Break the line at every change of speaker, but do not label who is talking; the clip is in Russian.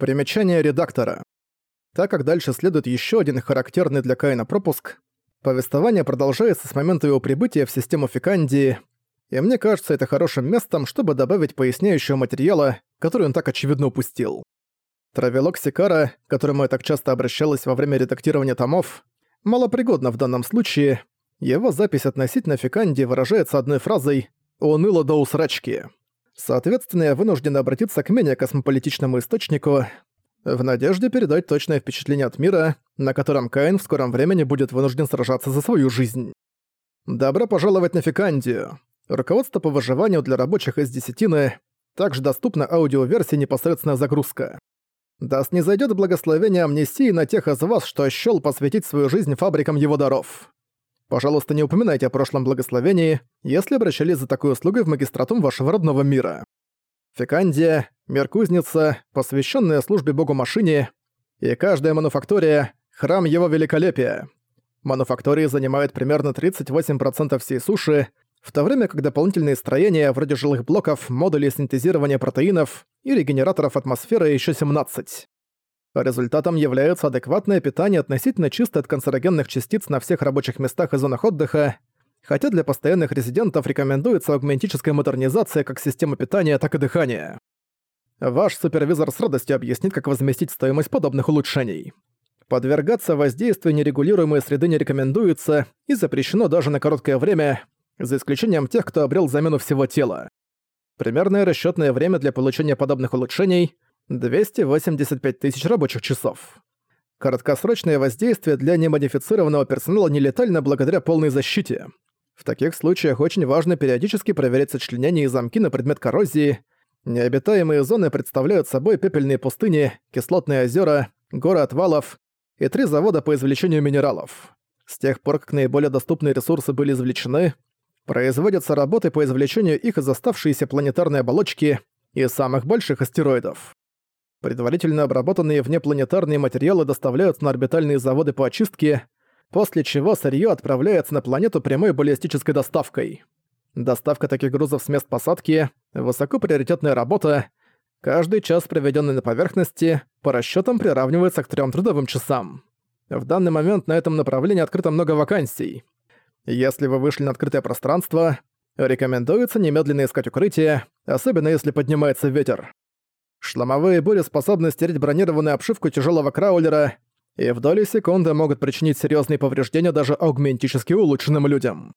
Примечание редактора. Так как дальше следует еще один характерный для Каина пропуск, повествование продолжается с момента его прибытия в систему Фикандии, и мне кажется это хорошим местом, чтобы добавить поясняющего материала, который он так очевидно упустил. Травелок Сикара, к которому я так часто обращалась во время редактирования томов, малопригодно в данном случае. Его запись относительно Фикандии выражается одной фразой «уныло до усрачки». Соответственно, я вынужден обратиться к менее космополитичному источнику, в надежде передать точное впечатление от мира, на котором Каин в скором времени будет вынужден сражаться за свою жизнь. Добро пожаловать на Фикандию. Руководство по выживанию для рабочих из десятины. Также доступна аудиоверсия непосредственная загрузка. Да снизойдёт благословение амнистии на тех из вас, что счёл посвятить свою жизнь фабрикам его даров. Пожалуйста, не упоминайте о прошлом благословении, если обращались за такой услугой в магистратум вашего родного мира. Фекандия, мир-кузница, посвященная службе богу-машине, и каждая мануфактория — храм его великолепия. Мануфактории занимают примерно 38% всей суши, в то время как дополнительные строения, вроде жилых блоков, модулей синтезирования протеинов и регенераторов атмосферы еще 17. Результатом является адекватное питание относительно чисто от канцерогенных частиц на всех рабочих местах и зонах отдыха, хотя для постоянных резидентов рекомендуется аугментическая модернизация как системы питания, так и дыхания. Ваш супервизор с радостью объяснит, как возместить стоимость подобных улучшений. Подвергаться воздействию нерегулируемой среды не рекомендуется и запрещено даже на короткое время, за исключением тех, кто обрел замену всего тела. Примерное расчетное время для получения подобных улучшений — 285 тысяч рабочих часов. Короткосрочное воздействие для немодифицированного персонала нелетально благодаря полной защите. В таких случаях очень важно периодически проверять сочленения и замки на предмет коррозии. Необитаемые зоны представляют собой пепельные пустыни, кислотные озера, горы отвалов и три завода по извлечению минералов. С тех пор, как наиболее доступные ресурсы были извлечены, производятся работы по извлечению их из оставшейся планетарной оболочки и самых больших астероидов. Предварительно обработанные внепланетарные материалы доставляются на орбитальные заводы по очистке, после чего сырье отправляется на планету прямой баллистической доставкой. Доставка таких грузов с мест посадки – высокоприоритетная работа. Каждый час, проведенный на поверхности, по расчетам приравнивается к трем трудовым часам. В данный момент на этом направлении открыто много вакансий. Если вы вышли на открытое пространство, рекомендуется немедленно искать укрытие, особенно если поднимается ветер. Шломовые бури способны стереть бронированную обшивку тяжелого краулера и в доли секунды могут причинить серьезные повреждения даже аугментически улучшенным людям.